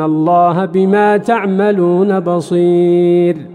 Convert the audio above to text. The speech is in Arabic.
الله بما تعملون بصير